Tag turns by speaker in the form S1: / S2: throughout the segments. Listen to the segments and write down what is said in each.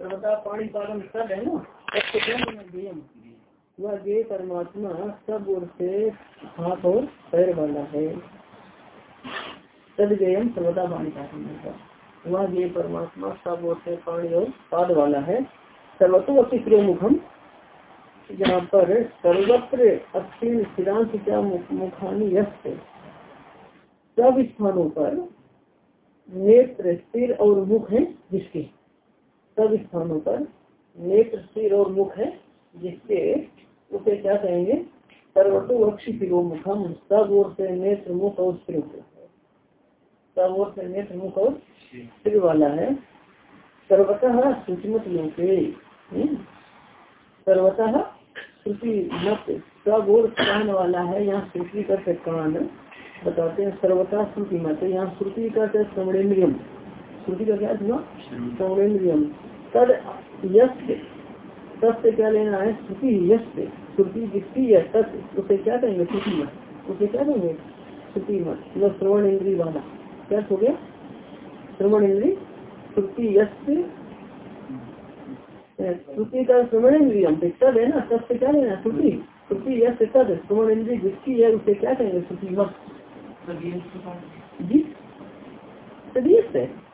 S1: सर्वदा पाणी पालन सब है ना? वह गे परमात्मा सब ओर से हाथ और पैर वाला है। तद गेयम सर्वदा पानी पालन का वह गे परमात्मा सब ओर से पानी और पाद वाला है। सर्वतो अति मुखम जहाँ पर सर्वत्र अक्षीण स्थिरांत क्या मुखानी यस्त। सब स्थानों पर नेत्र स्थिर और मुख है जिसके। सब स्थानों पर नेत्र स्थिर और मुख है, जिसके उसे क्या कहेंगे? सर्वतो अक्षी शिरो मुखम, सब ओर से नेत्र, मुख और स्थिर सब ओर से नेत्र, मुख और स्थिर वाला है। सर्वतः सूचमत लोके हम्म? सर्वतः श्रुति मत सब और कान वाला है। यहाँ श्रुति कर कान बताते हैं। सर्वता श्रुति मत यहाँ श्रुति का श्रवणेन्द्रियम श्रुति का क्या हुआ? श्रवणेन्द्रियम तद तत्व क्या लेना है? श्रुति यश श्रुति जिसकी है तत् उसे क्या कहेंगे? श्रुति मत। उसे क्या कहेंगे? श्रुति मत। मतलब श्रवण इंद्री वाला क्या हो गया? श्रवण इंद्री श्रुति यश श्रुति का श्रवण इंद्रियम तद है ना? तब से क्या लेना श्रुति। श्रुति यश तद। श्रवण इंद्री जिसकी है उसे क्या कहेंगे? श्रुति मत। जी? तदीय से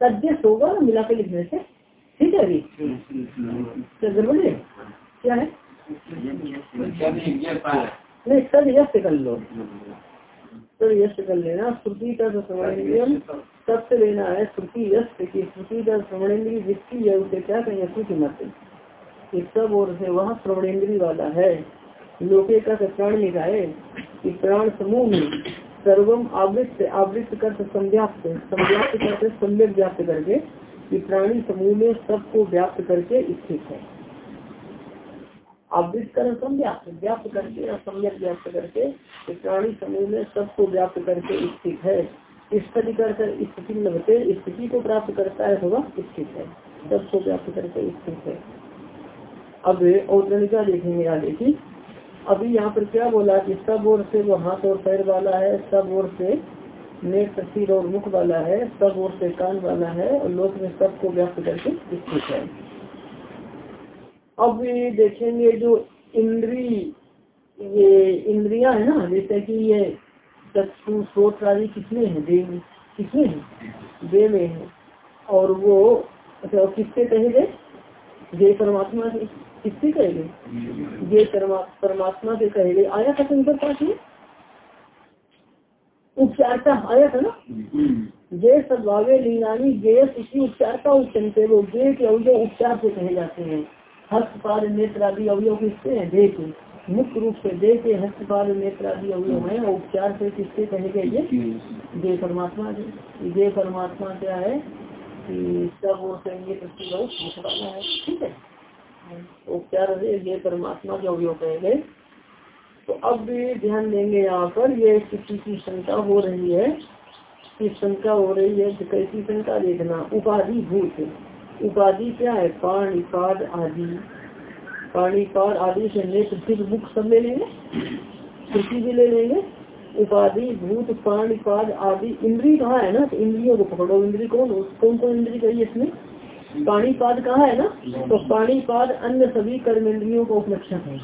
S1: तद्यस होगा ना मिला के लिखने से ठीक है अभी? गड़बड़ क्या है? नहीं तद यश कर लो। तद यश कर लेना। श्रुति का जो श्रवणेन्द्रियम सबसे लेना है श्रुति यश की श्रुति का श्रवणेन्द्रिय जिसकी है उसे क्या कहेंगे श्रुति मत इस सब और से वह श्रवणेन्द्रीय वाला है। लोके का प्राण निकाय कि प्राण समूह में सर्वम आवृत्त आवृत्त कर सम्यक व्याप्त करके प्राणी समूह में सबको व्याप्त करके स्थित है। आवृत कर, संव्याप्त, व्याप्त करके या सम्यक व्याप्त करके प्राणी समूह में सबको व्याप्त करके स्थित है। स्थिति कर स्थिति लगते स्थिति को प्राप्त करता है होगा स्थित है। सबको व्याप्त करके स्थित है। अब औतरणिका देखेंगे आगे की। अभी यहाँ पर क्या बोला कि सब ओर से वो हाथ और पैर वाला है, सब ओर से नेत्र सिर और मुख वाला है, सब ओर से कान वाला है और लोक में सबको व्यक्त करके स्थित है। अब देखेंगे जो इंद्री, ये इंद्रिया है ना, जैसे कि ये चक्षु स्रोत आदि किसमें है? देव किसमें है? देव में है। और वो अच्छा किससे कहेंगे जय परमात्मा से। किससे कहेंगे? ये परमात्मा से कहेंगे। आया था शंकर पास में? उपचारता आया था ना? जय सद्भावे लिंगानी जय इसी उपचारता उच्चनते वो। जय के अवयव उपचार से कहे जाते हैं। हस्तपाद नेत्र आदि अवयव किससे है? के। मुख्य रूप से देह के हस्तपाद नेत्र आदि अवयव है। उपचार से किससे कहेंगे ये? जय परमात्मा जय परमात्मा क्या है कि सब वो संगीत है। ठीक है? उपचार ये परमात्मा के अवयोग कहेंगे तो अब ध्यान देंगे यहाँ पर, ये किसी की शंका हो रही है। कि शंका हो रही है कैसी शंका देखना, उपाधि भूत। उपाधि क्या है? पाणी, पाद आदि। पाणी, पाद आदि से नेत्र मुख सब ले लेंगे। कृषि भी ले लेंगे। उपाधि, भूत, पाणी, पाद आदि इंद्री कहाँ है ना? तो इंद्रियों को पकड़ो। इंद्री कौन? कौन कौन इंद्री कही इसमें? पाणीपाद कहा है ना? तो पाणीपाद अन्य सभी कर्मेंद्रियों का उपलक्षण है।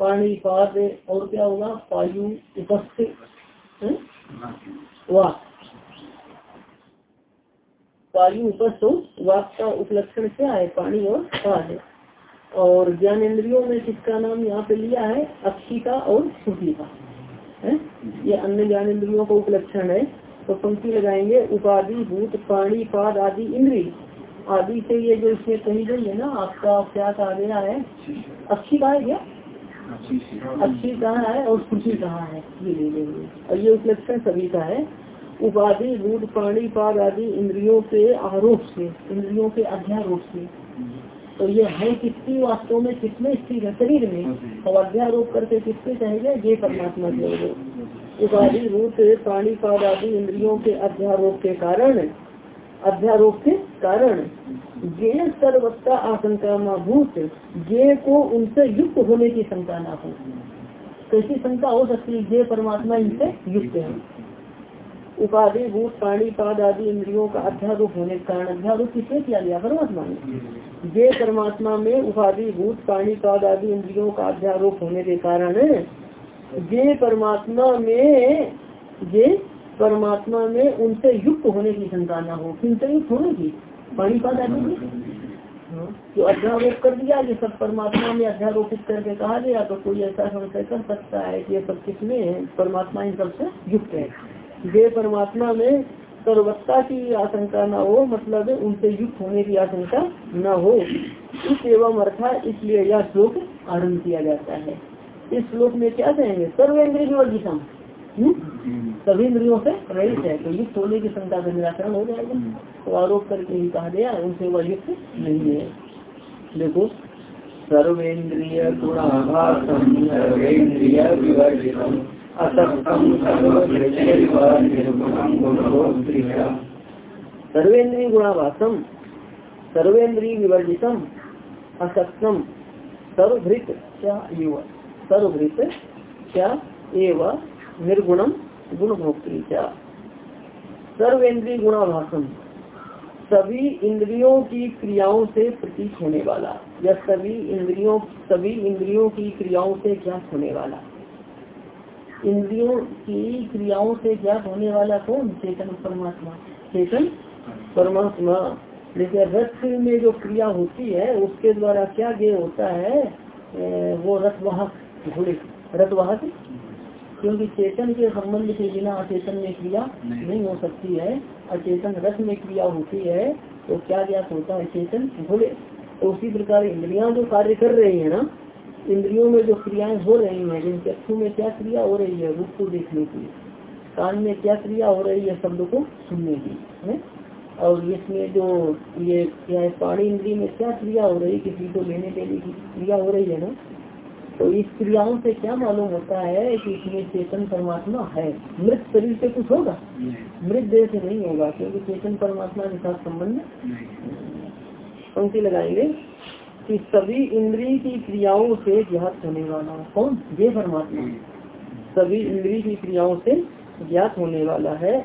S1: पाणीपाद और क्या होगा? पायु उपस्थित वाक पायु उपस्थित वाक का उपलक्षण क्या है? पानी और पाद और ज्ञान इंद्रियों में किसका नाम यहाँ पे लिया है? अक्षी का और श्रुति का है? ये अन्य ज्ञान इंद्रियों का उपलक्षण है। तो पंक्ति लगाएँगे उपाधि भूत पाणी पाद आदि इंद्री। आदि से ये जो इसमें कही गई है ना आपका क्या कहा गया है? अच्छी कहा है क्या? अच्छी कहाँ है और खुशी कहाँ है। ये ले लेंगे और ये उपलक्षण सभी का है। उपाधि भूत पाणी पाद आदि इंद्रियों के आरोप से इंद्रियों के अध्यारोप से। तो ये है किसकी? वास्तव में किसमें स्थिर है? शरीर में। और अध्यारोप करके किससे कहेंगे ये परमात्मा के उपाधि रूप प्राणी पाद आदि इंद्रियों के अध्यारोप के कारण, अध्यारोप के कारण जे सर्वत्ता आशंका न भूत जे को उनसे युक्त होने की शंका ना हो। कैसी शंका हो सकती है? जे परमात्मा इनसे युक्त है। उपाधि भूत प्राणी पाद आदि इंद्रियों का अध्यारोप होने के कारण अध्यारोप किसने किया? गया परमात्मा ने। ये परमात्मा में उपाधि भूत प्राणी पाद आदि इंद्रियों का अध्यारोप होने के कारण ये परमात्मा में ये परमात्मा में उनसे युक्त होने की शंका न हो किनसे युक्त होने की पानी पाद आदि हाँ, जो अध्यारोप कर दिया ये सब परमात्मा में अध्यारोपित करके कहा गया तो कोई ऐसा संशय कर सकता है कि ये सब किसमें है? परमात्मा इन सबसे युक्त है। वे परमात्मा में सर्वत्ता की आशंका न हो मतलब उनसे युक्त होने की आशंका न हो। इस एवं अर्थात इसलिए यह श्लोक आरंभ किया जाता है। इस श्लोक में क्या कहेंगे? सर्वेंद्रिय विवर्जितम हम्म? सभी इंद्रियों से रहित है तो युक्त होने की शंका का निराकरण हो जाएगा। तो आरोप करके ही कहा गया उनसे वह युक्त नहीं है। देखो सर्वेन्द्रिय सर्वेन्द्रिय विवर्जितम सर्वेन्द्रीय विवर्जितम असक्तम सर्वभृत क्या सर्वभृत क्या? एवं निर्गुणम गुणभोक्ति क्या सर्वेन्द्रीय गुणाभाषम सभी इंद्रियों की क्रियाओं से प्रतीक होने वाला, या सभी इंद्रियों सभी इंद्रियों की क्रियाओं से ज्ञात होने वाला? इंद्रियों की क्रियाओं से ज्ञात होने वाला कौन? चेतन परमात्मा। चेतन परमात्मा। जैसे रथ में जो क्रिया होती है, उसके द्वारा क्या ज्ञ होता है? वो रथवाहक घोड़े रथवाहक क्योंकि चेतन के संबंध के बिना अचेतन में क्रिया नहीं। नहीं हो सकती है। अचेतन रथ में क्रिया होती है तो क्या ज्ञात होता है? चेतन घोड़े। तो उसी प्रकार इंद्रिया जो कार्य कर रही है ना इंद्रियों में जो क्रियाएँ हो रही हैं जिन चक्षु में क्या क्रिया हो रही है रूप को देखने की कान में क्या क्रिया हो रही है शब्द को सुनने की है? और इसमें जो ये क्या है पाणी इंद्रिय में क्या क्रिया हो रही है किसी को लेने के लिए क्रिया हो रही है ना तो इस क्रियाओं से क्या मालूम होता है कि इसमें चेतन परमात्मा है? मृत शरीर से कुछ होगा? मृत देह से नहीं होगा क्योंकि चेतन परमात्मा के साथ संबंध पंक्ति लगाएँगे कि सभी इंद्रिय की क्रियाओं से ज्ञात होने वाला कौन? ये परमात्मा। सभी इंद्रिय की क्रियाओं से ज्ञात होने वाला है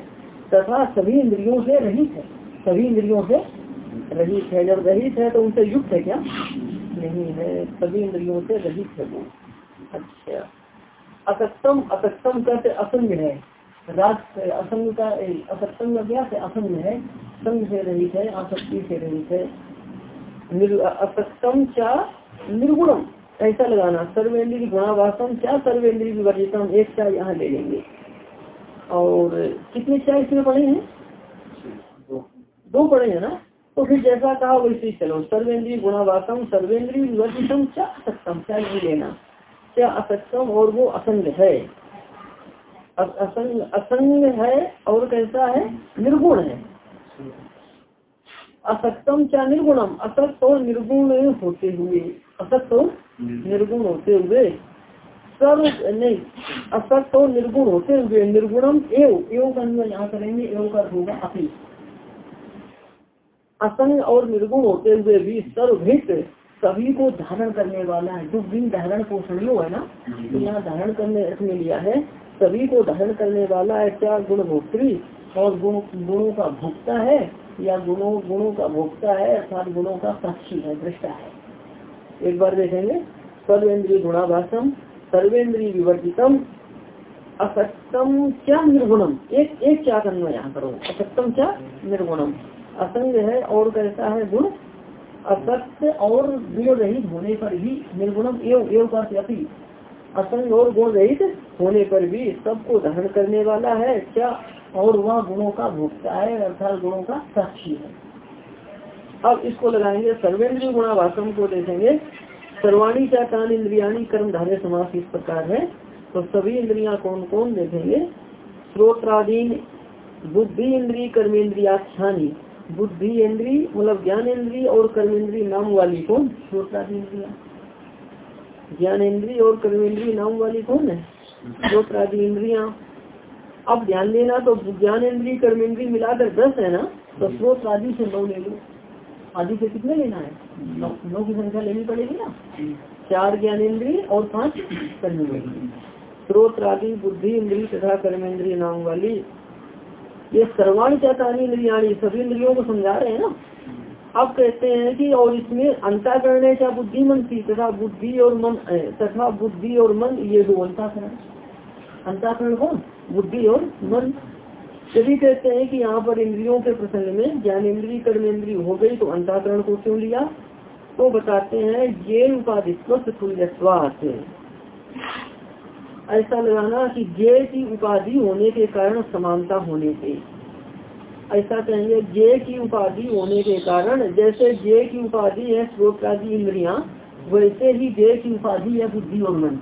S1: तथा सभी इंद्रियों से रहित है। सभी इंद्रियों से रहित है। जब रहित है तो उनसे युक्त है क्या? नहीं है, सभी इंद्रियों से रहित है वो। अच्छा। असक्तम असक्तम कहते असंग है। राज असंग का असक्तम का क्या है असंग है। संग से रहित है, आसक्ति से रहित है। असक्तम क्या निर्गुणम। ऐसा लगाना सर्वेंद्री गुणावासम क्या सर्वेंद्री विवर्जितम, एक चाय यहाँ ले लेंगे। और कितने चाय इसमें पड़े हैं? दो। पड़े हैं ना? तो फिर जैसा कहा वैसे ही चलो। सर्वेंद्रीय गुणावासम सर्वेंद्रीय विवर्जितम क्या असक्तम क्या नहीं लेना? क्या असक्तम और वो असंग है? असंग असंग है और कैसा है? निर्गुण है। असक्तम क्या निर्गुणम? असक्त और निर्गुण होते हुए। असक्त और निर्गुण होते हुए। सर्व, नहीं, असक्त और निर्गुण होते हुए। निर्गुणम एव एव का यहाँ करेंगे, एव का होगा अपी। असंग और निर्गुण होते हुए भी सर्वभृत सभी को धारण करने वाला है। जो बिन धारण पोषणियों है ना तो यहाँ धारण करने में लिया है सभी को धारण करने वाला है। क्या गुण भोक्त्री और गुण गुणों का भोक्ता है या गुणों गुणों का भोक्ता है अर्थात गुणों का साक्षी है दृष्टा है? एक बार देखेंगे। सर्वेन्द्रीय गुणाभाषम सर्वेन्द्रीय विवर्जितम असत्यम क्या निर्गुणम। एक एक क्या करना यहाँ करो। असत्यम क्या निर्गुणम। असंग है और कैसा है गुण, असत्य और गुण रहित होने पर भी, निर्गुणम एवं एवं का असंग और गुण रहित होने पर भी सबको धारण करने वाला है। क्या और वह गुणों का भोक्ता है, अर्थात गुणों का साक्षी है। अब इसको लगाएँगे, सर्वेंद्रीय गुणावासम को देखेंगे। सर्वाणी क्या कान इंद्रियाणी कर्म धारे समास इस प्रकार है। तो सभी इंद्रिया कौन कौन देखेंगे? श्रोत्राधीन बुद्धि इंद्री कर्मेंद्रियाख्यानी। बुद्धि इंद्री मतलब ज्ञान इंद्री और कर्मेंद्री नाम वाली कौन? श्रोत्रादि इंद्रिया। ज्ञान इंद्री और कर्मेंद्री नाम वाली कौन है? श्रोत्रादि इंद्रिया। अब ध्यान देना तो ज्ञान इंद्री कर्म इंद्री मिलाकर दस है ना? तो स्रोत आदि से नौ ले लो। आदि से कितने लेना है? नौ। नौ की संख्या लेनी पड़ेगी ना? चार ज्ञान इंद्री और पाँच कर्म इंद्री। स्रोत आदि बुद्धि इंद्री तथा कर्म इंद्री नाम वाली ये सर्वाणी चातानी इंद्रियाणी सभी इंद्रियों को समझा रहे हैं ना? अब कहते हैं कि और इसमें अंताकरण है क्या बुद्धि मन थी तथा बुद्धि और मन तथा बुद्धि और मन, ये दो अंताकरण। अंताकरण कौन? बुद्धि और मन। यदि कहते हैं कि यहाँ पर इंद्रियों के प्रसंग में, ज्ञान इंद्री कर्म इंद्री हो गई तो अंताकरण को क्यों लिया? तो बताते हैं ये उपाधि ऐसा लगाना कि जे की उपाधि होने के कारण समानता होने से। ऐसा कहेंगे, जे की उपाधि होने के कारण, जैसे जे की उपाधि है स्रोत आदि इंद्रिया, वैसे ही जे की उपाधि है बुद्धि और मन।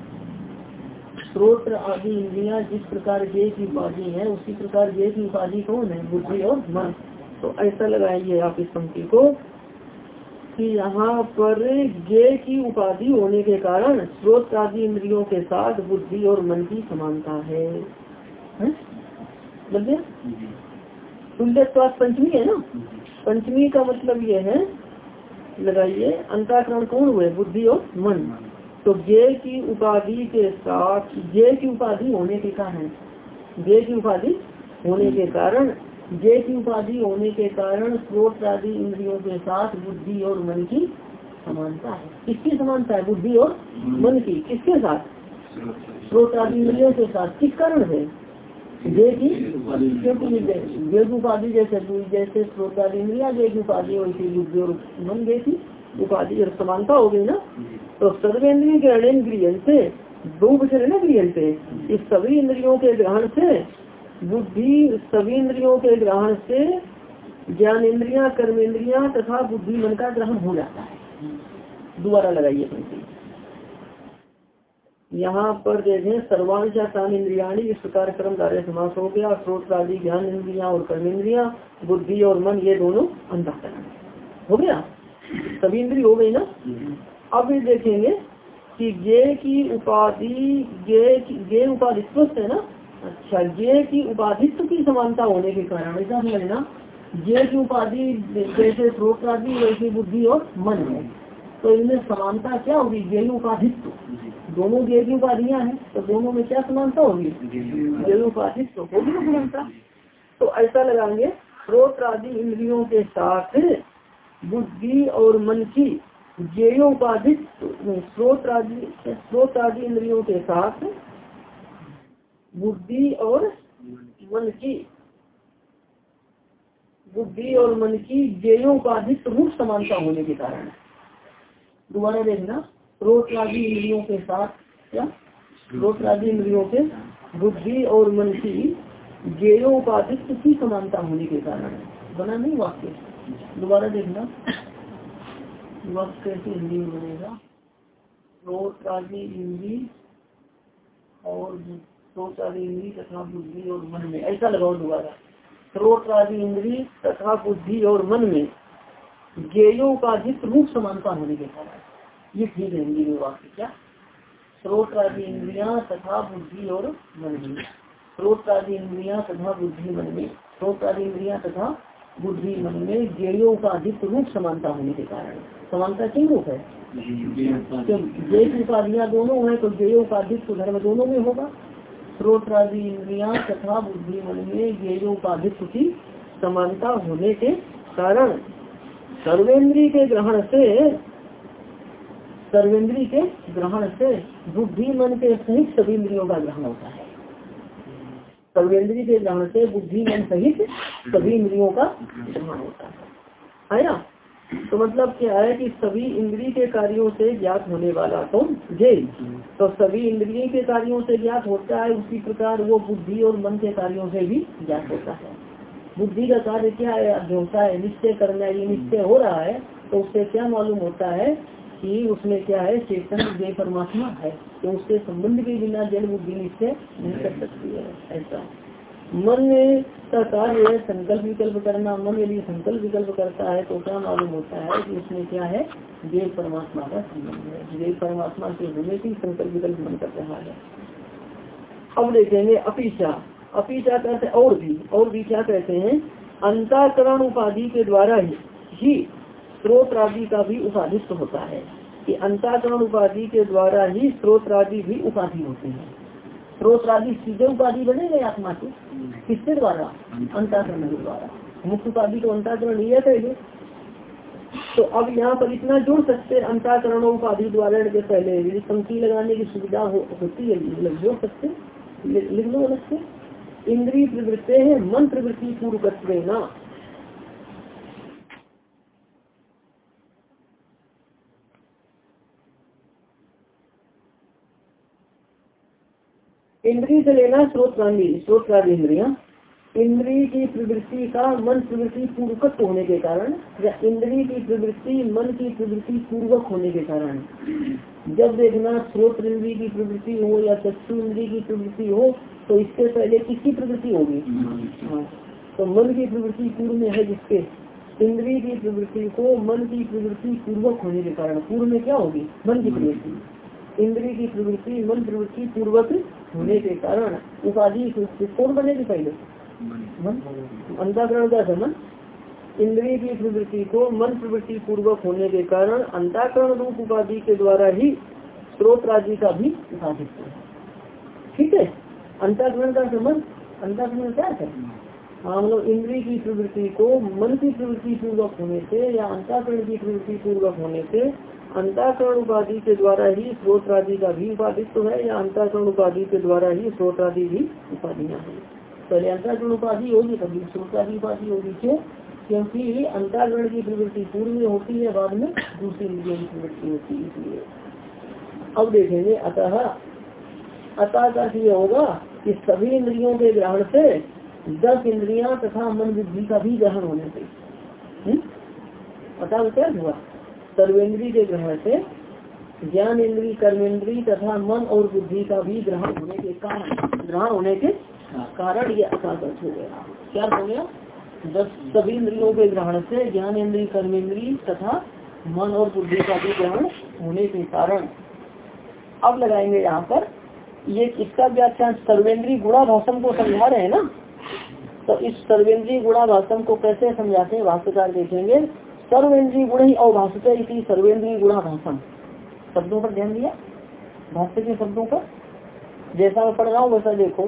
S1: स्रोत आदि इंद्रिया जिस प्रकार जे की उपाधि है, उसी प्रकार जे की उपाधि कौन है? बुद्धि और मन। तो ऐसा लगाएँगे आप इस पंक्ति को। कि यहाँ पर जे की उपाधि होने के कारण स्रोत आदि इंद्रियों के साथ बुद्धि और मन की समानता है, स्वास्थ्य पंचमी है ना? पंचमी का मतलब ये है लगाइए अंताकरण कौन हुए? बुद्धि और मन। तो जे की उपाधि के साथ जे की उपाधि होने के कारण जे की उपाधि होने के कारण जे की उपाधि होने के कारण स्रोत आदि इंद्रियों के साथ बुद्धि और मन की समानता है। किसकी समानता है? बुद्धि और मन की। किसके साथ? स्रोत आदि इंद्रियों के साथ। किस कारण है? वेद उपाधि जैसे जैसे स्रोतादि इंद्रिया वेद उपाधि वैसे बुद्धि और मन जैसी उपाधि और समानता हो गई ना तो सर्वेन्द्रीय ग्रहण गृहण से दो गृहण से इस सभी इंद्रियों के ग्रहण से बुद्धि सभी इंद्रियों के ग्रहण से ज्ञान इंद्रिया कर्म इंद्रिया तथा बुद्धि मन का ग्रहण हो जाता है। दोबारा लगाइए यहाँ पर देखें सर्वाण चातान इंद्रियाणी इस प्रकार कर्म कार्य समास हो गया। स्रोत आदि ज्ञान इंद्रिया और कर्म इंद्रिया बुद्धि और मन, ये दोनों अंतकरण हो। गया? सभी इंद्रिय हो गई ना? अब ये देखेंगे कि गे की उपाधि गे गे उपाधि स्वस्थ है ना? अच्छा गे की उपाधित्व की समानता होने के कारण ऐसा समझना गे की उपाधि जैसे स्रोत आदि वैसे बुद्धि और मन है। तो इनमें समानता क्या होगी? गेय उपाधित्व। दोनों गेय उपाधियाँ हैं तो दोनों में क्या समानता होगी? गेय उपाधित्व होगी ना समानता तो ऐसा लगाएँगे स्रोत आदि इंद्रियों के साथ बुद्धि और मन की गेयोपाधित्व स्रोत आदि स्रोत आदि इंद्रियों के साथ बुद्धि और मन की। बुद्धि और मन की गेयोपाधित्व रूप समानता होने के कारण। दोबारा देखना रोत्रादि इंद्रियों के साथ क्या रोत्रादि इंद्रियों के बुद्धि और मन की गेयोपाधित्व की समानता होने के कारण। बना नहीं वाक्य। दोबारा देखना, वाक्य कैसे हिंदी बनेगा? रोत्रादि इंद्री और स्रोत्रादि इंद्री तथा बुद्धि और मन में। ऐसा लगाओ दोबारा। स्रोत्रादि इंद्री तथा बुद्धि और मन में गेयों का अधिक रूप समानता होने के कारण ये ठीक है हिंदी वाक्य क्या? स्रोत आदि इंद्रिया तथा बुद्धि और मन में। स्रोत आदि इंद्रिया तथा बुद्धि मन में। स्रोत आदि इंद्रिया तथा बुद्धि मन में गेयों का अधिक रूप समानता होने के कारण समानता किन रूप है? जय उपाधियाँ दोनों है तो गेयों का अधिक धर्म दोनों में होगा स्रोत आदि इंद्रिया तथा बुद्धि मन में का अधिक की समानता होने के कारण। सर्वेंद्री के ग्रहण से सर्वेंद्री के ग्रहण से बुद्धि मन के सहित सभी इंद्रियों का ग्रहण होता है। सर्वेंद्री के ग्रहण से बुद्धि मन सहित सभी इंद्रियों का ग्रहण होता है। है ना? तो मतलब क्या है कि सभी इंद्रिय के कार्यों से ज्ञात होने वाला तो जय तो सभी इंद्रिय के कार्यों से ज्ञात होता है, उसी प्रकार वो बुद्धि और मन के कार्यों से भी ज्ञात होता है। बुद्धि का कार्य क्या है? अध्यवसा है, निश्चय करना ये निश्चय हो रहा है तो उससे क्या मालूम होता है कि उसमें क्या है? चेतन जय परमात्मा है तो उसके संबंध के बिना जल बुद्धि निश्चय नहीं कर सकती है, ऐसा। मन का कार्य है, संकल्प विकल्प करना। मन यदि संकल्प विकल्प करता है तो क्या मालूम होता है कि उसमें क्या है? देव परमात्मा का संबंध है। देव परमात्मा के की संकल्प विकल्प मन कर रहा है। अब देखेंगे अपिशा। अपी क्या कहते हैं और भी। और भी क्या कहते हैं? अंताकरण उपाधि के द्वारा ही स्रोत आदि का भी उपाधित्व होता है। कि अंताकरण उपाधि के द्वारा ही स्रोत भी उपाधि होते हैं। स्रोत आदि सीधे उपाधि बने गए आत्मा के किसके द्वारा? अंताकरण के द्वारा। मुक्त उपाधि तो अंताकरण लिया पहले तो अब यहाँ पर इतना जोड़ सकते अंताकरण उपाधि द्वारा के पहले यदि पंक्ति लगाने की सुविधा हो, होती है मतलब जोड़ सकते लिख लो अलग से। इंद्रिय प्रवृत्ति है मन प्रवृत्ति पूर्व ना। इंद्रिय से लेना स्रोत प्राणी स्रोत प्राणी इंद्रिया। इंद्रिय की प्रवृत्ति का मन प्रवृत्ति पूर्वक होने के कारण या इंद्रिय की प्रवृत्ति मन की प्रवृत्ति पूर्वक होने के कारण। जब देखना स्रोत इंद्रिय की प्रवृत्ति हो या चक्षु इंद्रिय की प्रवृत्ति हो तो इससे पहले किसकी प्रवृत्ति होगी? तो मन की प्रवृत्ति पूर्व में है जिसके? इंद्रिय की प्रवृत्ति को मन की प्रवृत्ति पूर्वक होने के कारण। पूर्व में क्या होगी? मन की प्रवृत्ति। इंद्रिय की प्रवृत्ति मन प्रवृत्ति पूर्वक होने के कारण उपाधि कौन बनेगी पहले? अंताकरण का मन इंद्रिय की प्रवृत्ति को मन प्रवृत्ति पूर्वक होने के कारण अंताकरण रूप उपाधि के द्वारा ही स्रोत राज्य का भी उपाधित्व है। ठीक है? अंताकरण का संबंध अंताकरण क्या है? हम लोग इंद्रिय की प्रवृत्ति को मन की प्रवृत्ति पूर्वक होने से या अंताकरण की प्रवृत्ति पूर्वक होने से अंताकरण उपाधि के द्वारा ही स्रोत आदि का भी उपाधित्व है, या अंताकरण उपाधि के द्वारा ही स्रोत्रादि भी उपाधियाँ है। पहले अंताकरण उपाधि होगी, तभी स्रोत्रादि उपाधि होगी। क्यों? क्योंकि अंताकरण की प्रवृत्ति पूर्व में होती है, बाद में दूसरी इंद्रियों की प्रवृत्ति होती है इसलिए। अब देखेंगे, अतः अतः का ये होगा कि सभी इंद्रियों के ग्रहण से दस इंद्रिया तथा मन बुद्धि का भी ग्रहण होने से। हम्म? अतः क्या हुआ। सर्वेंद्री के ग्रहण से ज्ञान इंद्री कर्मेंद्री तथा मन और बुद्धि का भी ग्रहण होने के कारण, ग्रहण होने के कारण ये अकादत हो गया। क्या हो गया? दस सभी इंद्रियों के ग्रहण से ज्ञान इंद्री कर्मेंद्री तथा मन और बुद्धि का भी ग्रहण होने के कारण। अब लगाएँगे यहाँ पर, ये इसका व्याख्यान? सर्वेंद्री गुणा भाषण को समझा रहे हैं ना? तो इस सर्वेंद्री गुणा भाषण को कैसे समझाते हैं? भाष्यकार देखेंगे। सर्वेन्द्रीय गुण ही अवभाषित इसी सर्वेन्द्रीय गुणा भाषण शब्दों पर ध्यान दिया? भाष्य के शब्दों पर? जैसा मैं पढ़ रहा हूँ वैसा देखो।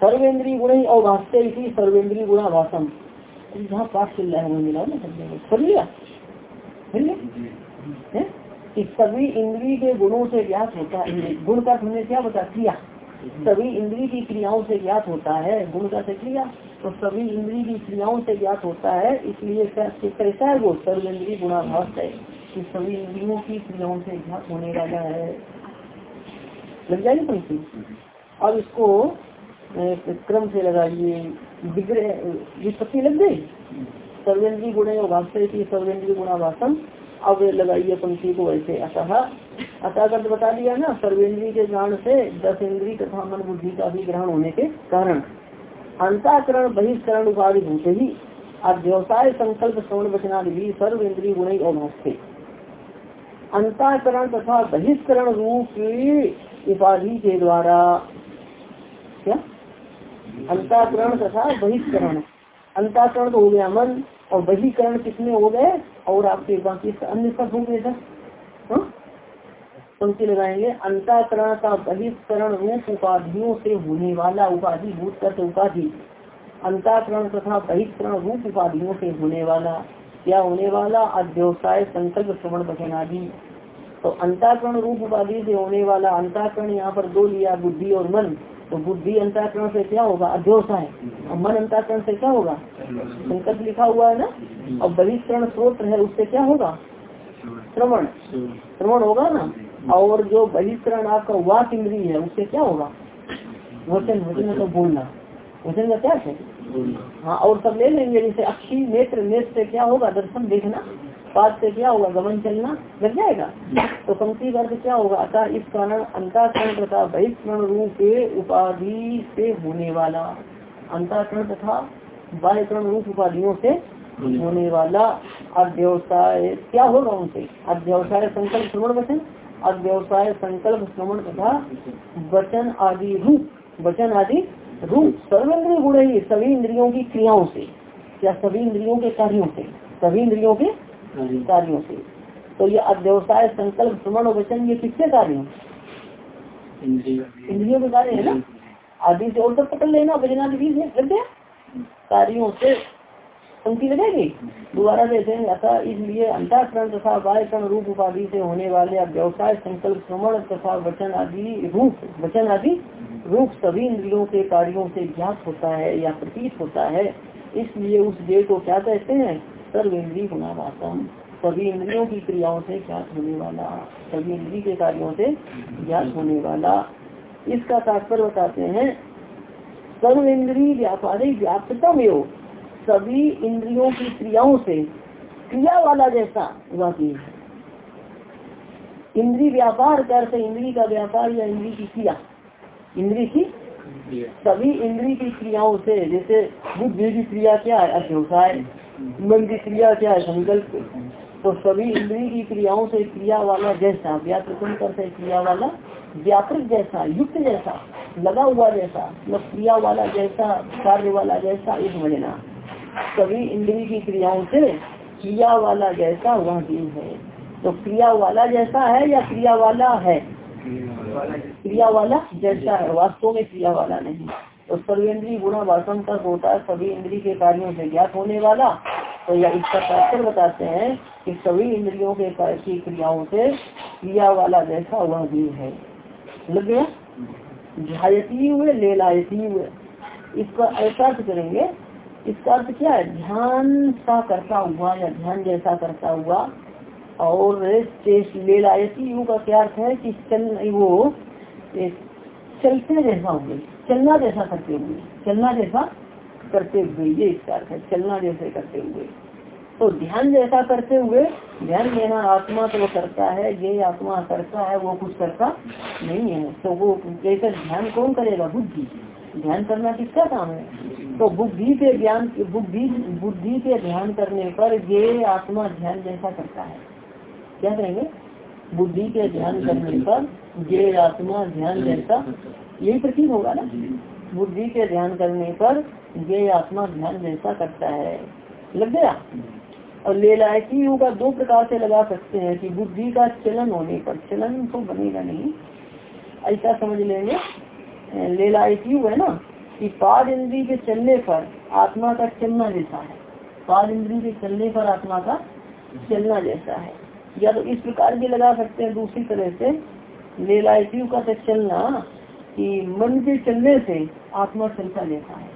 S1: सर्वेन्द्रीय गुण ही अवभाषित इसी सर्वेन्द्रीय गुणा भाषण जहाँ पाठ चल रहा है वो मिला ना पढ़ लिया? सभी इंद्रिय के गुणों से ज्ञात होता है। गुण का तुमने क्या बता क्रिया सभी इंद्रिय की क्रियाओं से ज्ञात होता है। गुण का से क्रिया? तो सभी इंद्रिय की क्रियाओं से ज्ञात होता है, इसलिए कैसा है वो सर्व इंद्रिय गुणाभास है कि सभी इंद्रियों की क्रियाओं से ज्ञात होने वाला है। लग जाएगी पंक्ति? अब इसको क्रम से लगाइए। विग्रह विपत्ति लग गई? सर्वेंद्रीय गुण भाष्य सर्वेंद्रीय गुणाभाषण अब लगाइए पंक्ति को ऐसे अतः। अतः बता दिया ना सर्वेंद्री के ज्ञान से दस इंद्री तथा मन बुद्धि का भी ग्रहण होने के कारण। अंताकरण, बहिष्करण उपाधि होते ही। अध्यवसाय संकल्प, श्रवण, वचनादि सर्व इंद्रिय गुण अभाषते अंताकरण तथा बहिष्करण रूप उपाधि के द्वारा क्या? अंताकरण तथा बहिष्करण। अंताकरण तो हो गया मन, और बहिष्करण कितने हो गए? और आपके बाकी अन्य सब हो गए हाँ? पंक्ति लगाएँगे। अंताकरण का बहिष्करण रूप उपाधियों से होने वाला उपाधि भूत करते उपाधि। अंताकरण तथा बहिष्करण रूप उपाधियों से होने वाला क्या होने वाला अध्यवसाय संकल्प श्रवण वचन आदि तो अंताकरण रूप उपाधि से होने वाला अंताकरण यहाँ पर दो लिया बुद्धि और मन। तो बुद्धि अंताकरण से क्या होगा? अध्यवसाय और मन अंताकरण से क्या होगा? संकल्प लिखा हुआ है ना? और बहिष्करण स्रोत है उससे क्या होगा? श्रवण। श्रवण होगा ना? और जो बहिष्करण आपका वाक इंद्री है उससे क्या होगा? वचन वचन मतलब बोलना। वचन का क्या है? हाँ और सब ले लेंगे जैसे अक्षी नेत्र नेत्र से क्या होगा? दर्शन देखना पाद से क्या होगा? गमन चलना लग जाएगा? तो पंक्ति का क्या होगा? अतः इस कारण अंताकरण तथा बहिष्करण रूप उपाधि से होने वाला। अंताकरण तथा बाह्यकरण रूप उपाधियों से होने वाला अध्यवसाय। क्या होगा उनसे? अध्यवसाय संकल्प श्रवण वचन? अव्यवसाय संकल्प श्रवण तथा वचन आदि रूप वचन आदि रूप सर्वेंद्रिय गुण ही सभी इंद्रियों की क्रियाओं से या सभी इंद्रियों के कार्यों से सभी इंद्रियों के कार्यों से। तो ये अव्यवसाय संकल्प श्रवण और वचन ये किसके कार्य इंद्रियों के। कार्य है ना? आदि से और तक पकड़ लेना गया कार्यों से। पंक्ति लगेगी? दोबारा देखेंगे अतः इसलिए अंताकरण तथा वायकरण रूप उपाधि से होने वाले व्यवसाय संकल्प, श्रवण तथा वचन आदि रूप, वचन आदि रूप सभी इंद्रियों के कार्यों से ज्ञात होता है या प्रतीत होता है। इसलिए उस देह को क्या कहते हैं? सर्व इंद्री इंद्रिय गुणावासम सभी इंद्रियों की क्रियाओं से ज्ञात होने वाला, सभी इंद्रिय के कार्यों से ज्ञात होने वाला। इसका तात्पर्य बताते हैं सर्व इंद्रिय व्यापारिक व्यापकम योग सभी इंद्रियों की क्रियाओं से क्रिया वाला जैसा वह है इंद्री व्यापार कर से इंद्री का व्यापार या इंद्री की क्रिया। इंद्री की सभी इंद्री की क्रियाओं से जैसे बुद्धि की क्रिया क्या है अध्यवसाय मन की क्रिया क्या है संकल्प। तो सभी इंद्री की क्रियाओं से क्रिया वाला जैसा व्यापृतम करते क्रिया वाला व्यापक जैसा युक्त जैसा लगा हुआ जैसा मतलब क्रिया वाला जैसा कार्य वाला जैसा इस वजना सभी इंद्री की क्रियाओं से क्रिया वाला जैसा वह भी है। तो क्रिया वाला जैसा है या क्रिया वाला है? क्रिया वाला जैसा है। वास्तव में क्रिया वाला नहीं। तो सर्वेंद्री गुणा वासन तक होता है। सभी इंद्री के कार्यों से ज्ञात होने वाला। तो या इसका तात्पर्य बताते हैं कि सभी इंद्रियों के की क्रियाओं से क्रिया वाला जैसा वह भी है। लग गया? ध्यायती हुए, लेलायती हुए। इसका ऐसा करेंगे इसका अर्थ क्या है? ध्यान सा करता हुआ या ध्यान जैसा करता हुआ और लेलायती यू का क्या अर्थ है कि चल, वो चलते जैसा हुए चलना जैसा करते हुए चलना जैसा करते हुए, ये इसका अर्थ है, चलना जैसे करते हुए। तो ध्यान जैसा करते हुए, ध्यान देना आत्मा तो करता है, ये आत्मा करता है, वो कुछ करता नहीं है। तो वो जैसे ध्यान कौन करेगा? बुद्धि। ध्यान करना किसका काम है? तो बुद्धि के ज्ञान बुद्धि बुद्धि के ध्यान करने पर ये आत्मा ध्यान जैसा करता है। क्या करेंगे? बुद्धि के ध्यान करने पर ये आत्मा ध्यान जैसा यही प्रतीक होगा ना? बुद्धि के ध्यान करने पर ये आत्मा ध्यान जैसा करता है। लग गया? और लेलायती का दो प्रकार से लगा सकते हैं कि बुद्धि का चलन होने पर चलन तो बनेगा नहीं। ऐसा समझ लेंगे। लेलायती है ना? कि पाद इंद्री के चलने पर आत्मा का चलना जैसा है। पाद इंद्री के चलने पर आत्मा का चलना जैसा है। या तो इस प्रकार भी लगा सकते हैं दूसरी तरह से लेलायती का तो चलना कि मन के चलने से आत्मा चलता रहता है।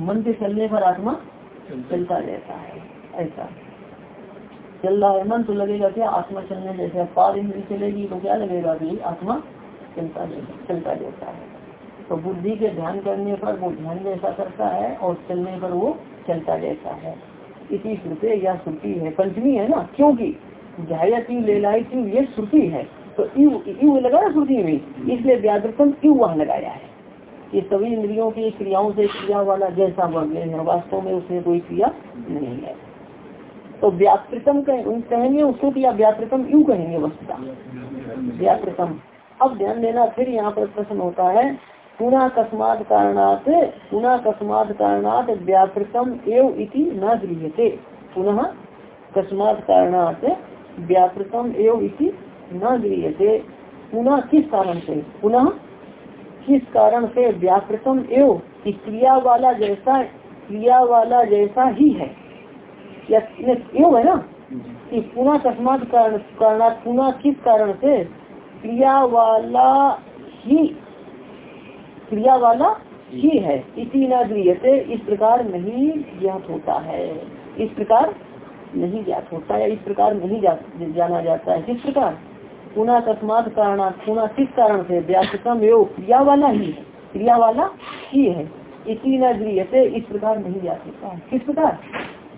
S1: मन के चलने पर आत्मा चलता जैसा है। ऐसा। चल रहा है मन तो लगेगा क्या आत्मा चलने जैसे पाद इंद्री चलेगी तो क्या लगेगा कि आत्मा चलता चलता रहता है। तो बुद्धि के ध्यान करने पर वो ध्यान जैसा करता है और चलने पर वो चलता रहता है। इसी श्रुति या श्रुति है। पंचमी है ना? क्योंकि जायती लेलायती ये श्रुति है। तो यू यू लगा ना श्रुति में इसलिए व्याकृतम यू वहाँ लगाया है। ये सभी इंद्रियों की क्रियाओं से क्रिया वाला जैसा वर्ण है वास्तव में उसमें कोई क्रिया नहीं है। तो व्याकृतम कहेंगे उसको या व्याकृतम यू कहेंगे वस्तुता। व्याकृतम अब ध्यान देना, फिर यहाँ पर प्रश्न होता है पुनः अकस्मात कारणात पुनः अकस्मात कारणात व्याकृतम एव इति न गृहते पुनः अकस्मात कारणात व्यापृतम एवं इसी न गृहते पुनः किस कारण से? पुनः किस कारण से व्यापृतम एवं? क्रिया वाला जैसा, क्रिया वाला जैसा ही है। एवं है ना? कि पुनः तस्मात कारण पुनः किस कारण से? क्रिया वाला ही क्रिया वाला ही है। इसी न गृहते इस प्रकार नहीं ज्ञात होता है। इस प्रकार नहीं ज्ञात होता है इस प्रकार नहीं जा, जाना जाता है। किस प्रकार? पुनः तस्मात कारण पुनः किस कारण से? व्यासम योग क्रिया वाला ही है। क्रिया वाला ही है। इसी न से इस प्रकार नहीं जा सकता है। किस प्रकार?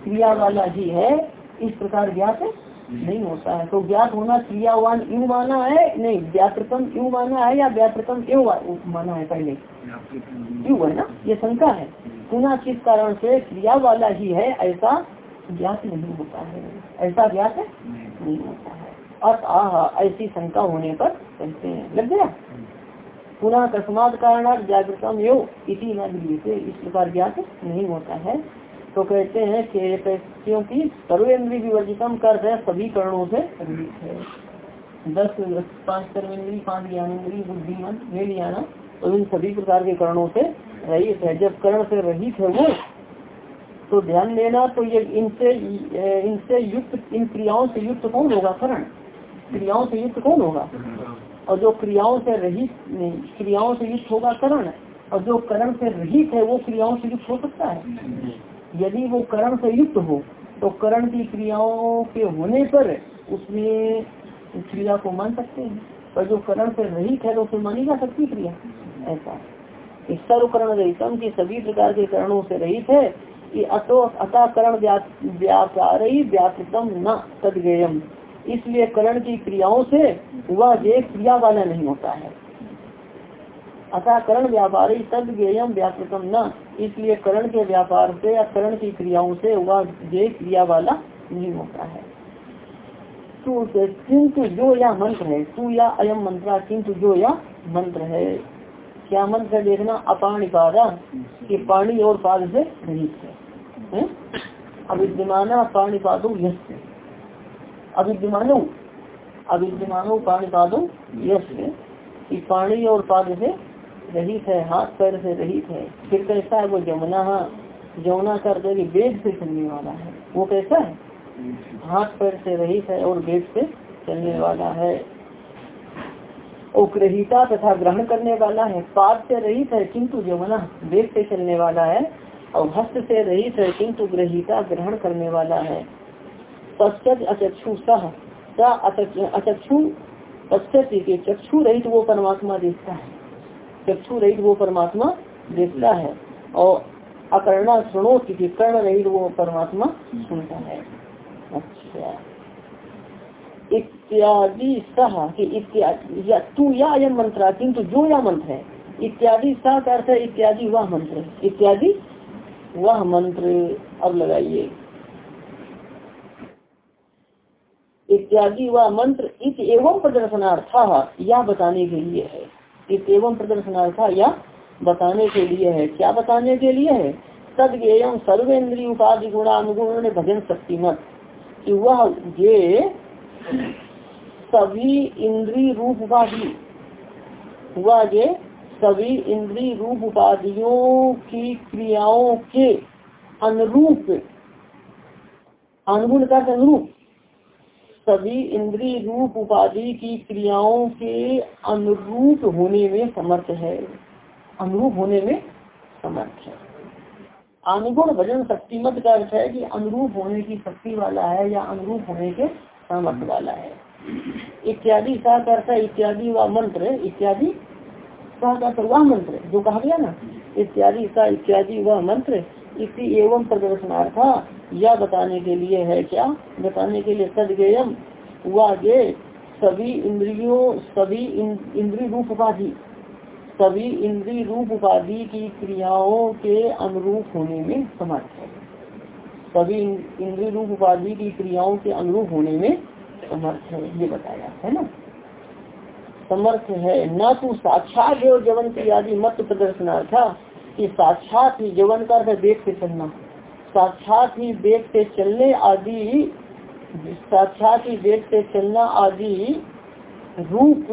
S1: क्रिया वाला ही है। इस प्रकार ज्ञात नहीं होता है। तो ज्ञात होना क्रियावान यू माना है? नहीं व्याप्रतम यू माना है या व्याप्रतम यू माना है पहले? यू है ना? ये शंका है। पुनः किस कारण से क्रिया वाला ही है? ऐसा ज्ञात नहीं होता है। ऐसा ज्ञात नहीं होता है। अर्थ ऐसी शंका होने पर कहते हैं। लग गया? पुनः अकस्मात कारण जागृतम यो इसी न इस प्रकार ज्ञात नहीं होता है। तो कहते हैं कि क्योंकि सर्वेन्द्रीय विवर्जितम कर है सभी करणों से। दस, पाँच कर्मेंद्री पाँच ज्ञानेन्द्रीय बुद्धि मन ये लिया ना तो इन सभी प्रकार के करणों से रहित है। जब कर्ण से रहित है वो तो ध्यान देना तो ये इनसे इनसे युक्त, इन क्रियाओं से युक्त कौन होगा? करण। क्रियाओं से युक्त कौन होगा? और जो क्रियाओं से रहित नहीं, क्रियाओं से युक्त होगा करण। और जो करण से रहित है, वो क्रियाओं से युक्त हो सकता है? यदि वो करण से युक्त हो तो करण की क्रियाओं के होने पर उसमें क्रिया को मान सकते हैं। पर जो करण से रहित है तो उसमें मानी जा सकती क्रिया। ऐसा सर्वकरण रहितम की सभी प्रकार के करणों से रहित है कि अतो अतः करण व्यापार व्यापृतम न तदगेयम। इसलिए करण की क्रियाओं से वह जे क्रिया वाला नहीं होता है। अतः करण व्यापारी तद गेयम व्यापृतम न इसलिए करण के व्यापार से या करण की क्रियाओं से वह जे क्रिया वाला नहीं होता है। किंतु जो या मंत्र है, तू या अयम मंत्र किंतु जो या मंत्र है। क्या मंत्र देखना अपाणिपादा कि पाणी और पाद से रहित है? अविद्यमाना पाणिपादो यश अविद्यमानो अविद्यमानो पाणिपादो यश कि पाणी और पाद से रहित है, हाथ पैर से रहित है। फिर कैसा है, वो जमुना जमुना कर दे वेद से चलने वाला है। वो कैसा है, हाथ पैर से रहित है और वेद से चलने वाला है। और ग्रहिता तथा ग्रहण करने वाला है। पाद से रहित है, किंतु जमुना वेद से चलने वाला है। और हस्त से रहित है, किंतु ग्रहिता ग्रहण करने वाला है। पश्चात अचक्षु सह अचक्षु, पश्चात के चक्षु रहित वो परमात्मा देखता है। चक्षु रहित वो परमात्मा देखता है और अकर्णा सुनो की कर्ण रहित वो परमात्मा सुनता है। अच्छा। इत्यादि सह कि इत्यादि या तू या यह मंत्र किंतु जो या मंत्र है, इत्यादि सह का अर्थ है इत्यादि वह मंत्र इत्यादि वह मंत्र अब लगाइए। इत्यादि वह मंत्र इत एवं प्रदर्शनार्थ यह बताने के लिए है। एवं प्रदर्शनार्थ या बताने के लिए है। क्या बताने के लिए है? तद गेयम सर्वेन्द्रीय उपाधि गुणानुगुण भजन शक्ति मत कि वह ये सभी इंद्री रूप उपाधि वह ये सभी इंद्री रूप उपाधियों की क्रियाओं के अनुरूप अनुगुण का अनुरूप सभी इंद्री रूप उपाधि की क्रियाओं के अनुरूप होने में समर्थ है। अनुरूप होने में समर्थ है। अनुगुण भजन शक्ति मत का अर्थ है कि अनुरूप होने की शक्ति वाला है या अनुरूप होने के सामर्थ्य वाला है। इत्यादि सा अर्थ है, इत्यादि व मंत्र, इत्यादि सा वह मंत्र, जो कहा गया ना, इत्यादि सा, इत्यादि वह मंत्र इसी एवं प्रदर्शनार्थ या बताने के लिए है क्या? बताने के लिए सदगेयम वह सभी इंद्रियों, सभी इंद्री रूप उपाधि सभी इंद्री रूप उपाधि की क्रियाओं के अनुरूप होने में समर्थ है। सभी इंद्री रूप उपाधि की क्रियाओं के अनुरूप होने में समर्थ है, ये बताया है ना? समर्थ है, न तो साक्षात देव जवन की आदि मत प्रदर्शनार्थ कि साक्षात ही जवन का अर्थ देख से चलना। साक्षात ही देख से चलने आदि साक्षात ही देख से चलना आदि रूप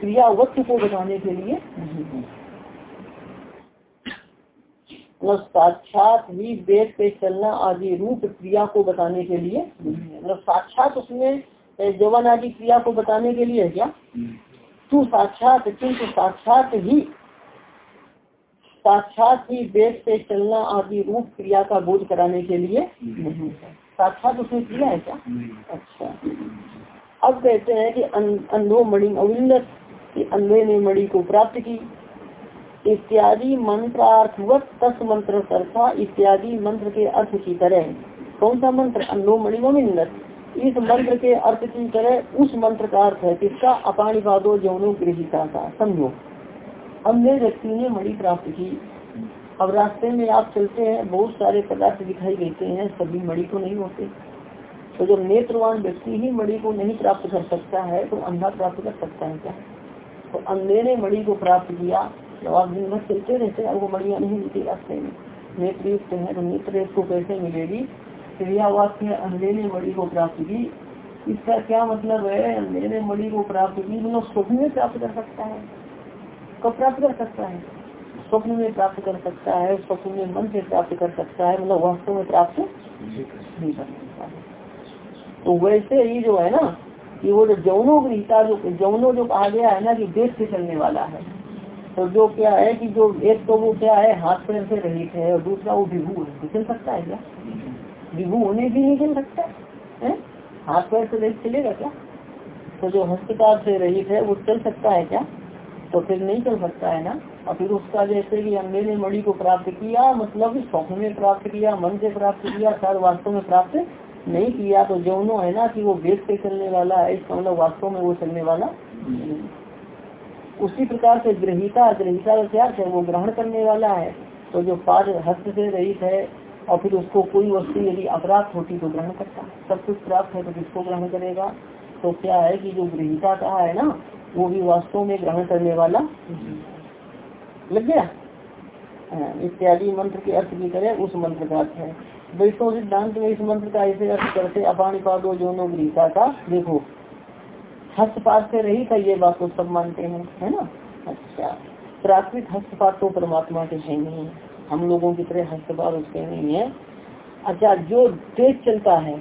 S1: क्रियावत्व को बताने के लिए नहीं है। मतलब साक्षात ही वेद पे चलना आदि रूप क्रिया को बताने के लिए मतलब साक्षात उसमें जवन आदि क्रिया को बताने के लिए है क्या? तू साक्षात किंतु साक्षात ही साक्षात ही वेद से चलना आदि रूप क्रिया का बोध कराने के लिए नहीं है। साक्षात उसमें क्रिया है क्या? अच्छा। अब कहते हैं कि अंधो मणि अविंदत कि अंधे ने मणि को प्राप्त की। इत्यादि मंत्रार्थवत तस् मंत्र कर्था इत्यादि मंत्र के अर्थ की तरह। कौन सा मंत्र? अन्नो मणिमोमिंदत इस मंत्र के अर्थ की तरह उस मंत्र का अर्थ है किसका अपाणिपादो जौनो गृहिता का समझो अंधे व्यक्ति ने मणि प्राप्त की। अब रास्ते में आप चलते हैं, बहुत सारे पदार्थ दिखाई देते हैं, सभी मणि को नहीं होते। तो जब नेत्रवान व्यक्ति ही मणि को नहीं प्राप्त कर सकता है तो अंधा प्राप्त कर सकता है क्या? तो अंधे ने मणि को प्राप्त किया, जब आप दिन भर चलते रहते हैं आपको मणिया नहीं मिलती रास्ते में। नेत्र युक्त है तो नेत्र को कैसे मिलेगी? क्रिया वाक्य अंधे ने मणि को प्राप्त की। इसका क्या मतलब है? अंधेरे ने मणि को प्राप्त की मतलब स्वप्न में प्राप्त कर सकता है। कब प्राप्त कर सकता है। स्वप्न में प्राप्त कर सकता है, स्वप्न में मन से प्राप्त कर सकता है मतलब वास्तव में प्राप्त नहीं कर सकता है। तो वैसे ही जो है ना, कि वो जो जौनों गृहता जो, जौनों जो कहा गया है ना कि देश से चलने वाला है। तो जो क्या है कि जो एक तो वो क्या है, हाथ पैर से रहित है और दूसरा वो विभू है। चल सकता है क्या? विभू होने भी नहीं चल सकता है हाथ पैर से रहित चलेगा क्या? तो जो हस्तकार से रहित है, वो चल सकता है क्या? तो फिर नहीं चल सकता है ना? और फिर उसका जैसे कि अंगे ने मणि को प्राप्त किया मतलब स्वप्न में प्राप्त किया, मन से प्राप्त किया शायद वास्तव में प्राप्त नहीं किया तो जौनो है ना कि वो वेद से चलने वाला है, इसका मतलब वास्तव में वो चलने वाला उसी प्रकार से ग्रहिता ग्रहिता का क्या है? वो ग्रहण करने वाला है। तो जो पाद हस्त से रहित है, और फिर उसको कोई वस्तु यदि अपराध होती तो ग्रहण करता। सब कुछ प्राप्त है तो किसको ग्रहण करेगा? तो क्या है कि जो गृहिता कहा है ना वो भी वास्तव में ग्रहण करने वाला लग गया। हाँ, इत्यादि मंत्र के अर्थ की तरह उस मंत्र का अर्थ है। वैष्णव सिद्धांत में इस मंत्र का ऐसे अर्थ करते अपाणी पादो जोनो गृहिता का देखो। हस्तपात से रही था ये बात तो सब मानते हैं है ना? अच्छा। प्राकृतिक हस्तपात तो परमात्मा के है नहीं। हम लोगों की तरह हस्तपात उसके नहीं है। अच्छा जो तेज चलता है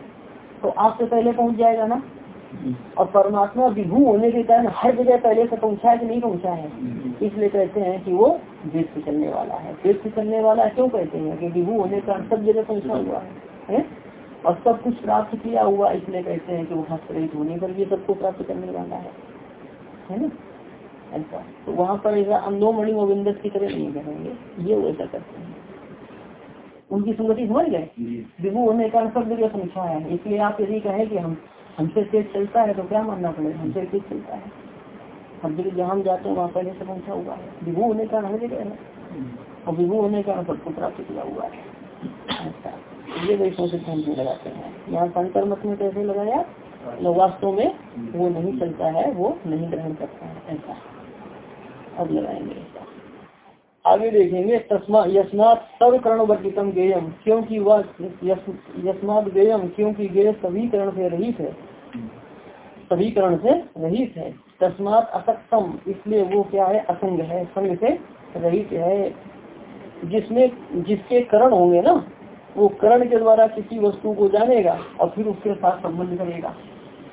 S1: तो आपसे पहले पहुँच जाएगा ना? और परमात्मा विभू होने के कारण हर जगह पहले से पहुँचा है कि नहीं पहुँचा है? इसलिए कहते हैं कि वो देश से चलने वाला है। देश से चलने वाला क्यों कहते हैं? कि विभू होने का सब जगह पहुँचा हुआ है, और सब कुछ प्राप्त किया हुआ इसलिए कहते हैं कि वो हस्तरहित होने पर भी सबको प्राप्त करने वाला है। है ना? ऐसा। तो वहाँ पर ऐसा मणि गोविंदस की तरह नहीं करेंगे ये वो ऐसा करते हैं। उनकी संगति समझ गए? विभू होने का सब जगह पहुँचा है। इसलिए आप यदि कहें कि हम हमसे तेज चलता है तो क्या मानना पड़ेगा? हमसे तेज चलता है। हम जगह जहाँ हम जाते हैं, वहाँ पहले से पहुँचा हुआ है। विभू होने का हर जगह है। और विभू होने का सबको प्राप्त किया हुआ है। ऐसा ये वैष्णव सिद्धांत में लगाते हैं। यहाँ शंकर मत में कैसे लगाया? वास्तव में वो नहीं चलता है, वो नहीं ग्रहण करता है। ऐसा। अब लगाएँगे। आगे देखेंगे, तस्मा यस्मात सर्व गेयम क्योंकि वह यशमात गेयम क्योंकि गेय सभी कर्ण से रहित है। सभी कर्ण से रहित है। तस्मात असक्तम, इसलिए वो क्या है? असंग है। संग से रहित है। जिसमें जिसके करण होंगे ना, वो करण के द्वारा किसी वस्तु को जानेगा और फिर उसके साथ संबंध करेगा।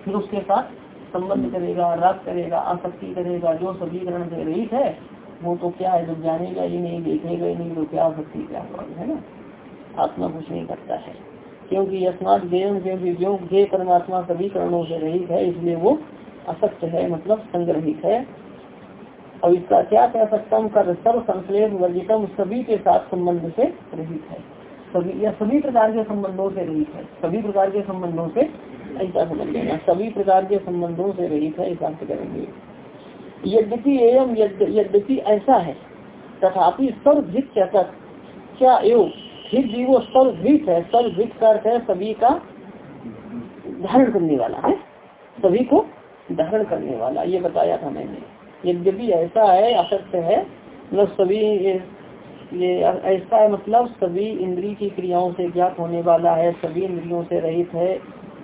S1: फिर उसके साथ संबंध करेगा, राग करेगा, आसक्ति करेगा, जो सभी करण से रहित है वो तो क्या है, जब जानेगा ही नहीं, देखेगा ही नहीं तो क्या सकती क्या है ना? आत्मा कुछ नहीं करता है। क्योंकि यशनाथ गेम क्योंकि जो गे परमात्मा सभी करणों से रहित है, इसलिए वो असक्त है मतलब संग्रहित है। और इसका क्या कह सकता हूँ, कर सर्व संश्लेष वर्जितम सभी के साथ संबंध से रहित है। सभी, या सभी प्रकार के संबंधों से रहित है। सभी प्रकार के संबंधों से ऐसा समझ लेना। सभी प्रकार के संबंधों से रहित है, ऐसा करेंगे। यद्यपि एवं यद्यपि ऐसा है, तथापि सर्वभित क्या एवं? फिर भी वो सर्वभित है, सर्वभित का अर्थ है सभी का धारण करने वाला है। सभी को धारण करने वाला, ये बताया था मैंने। यद्यपि ऐसा है, असत्य है मतलब सभी ये ऐसा है मतलब सभी इंद्री की क्रियाओं से ज्ञात होने वाला है, सभी इंद्रियों से रहित है,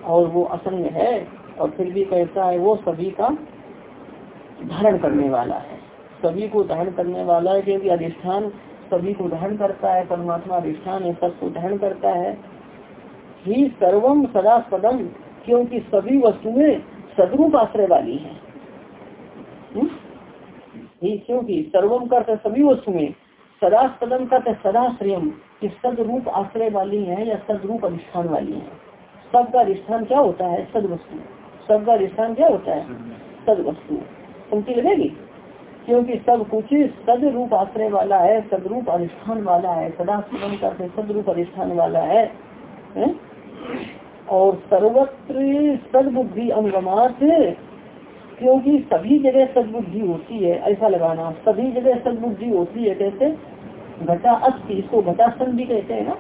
S1: और वो असंग है, और फिर भी कैसा है, वो सभी का धारण करने वाला है। सभी को धारण करने वाला है क्योंकि अधिष्ठान सभी को धारण करता है, परमात्मा अधिष्ठान है, सबको धारण करता है। ही सर्वम सदा सदम क्योंकि सभी वस्तुएँ सदरूप आश्रय वाली है। हम्म? ही क्योंकि सर्वम करते सभी वस्तुएँ सदा सदम करते सदा श्रेयम कि सदरूप आश्रय वाली है या सदरूप अधिष्ठान वाली है। सबका अधिष्ठान क्या होता है? सद वस्तु सबका अधिष्ठान क्या होता है? सद वस्तु पंक्ति लगेगी क्योंकि सब कुछ सद रूप आश्रय वाला है, सदरूप अधिष्ठान वाला है सदा सुगम करते सदरूप अधिष्ठान वाला है? और सर्वत्र सदबुद्धि अनुगमात, क्योंकि सभी जगह सदबुद्धि होती है, ऐसा लगाना, सभी जगह सदबुद्धि होती है, कैसे? घटा अस्थि इसको घटा सन भी कहते हैं ना?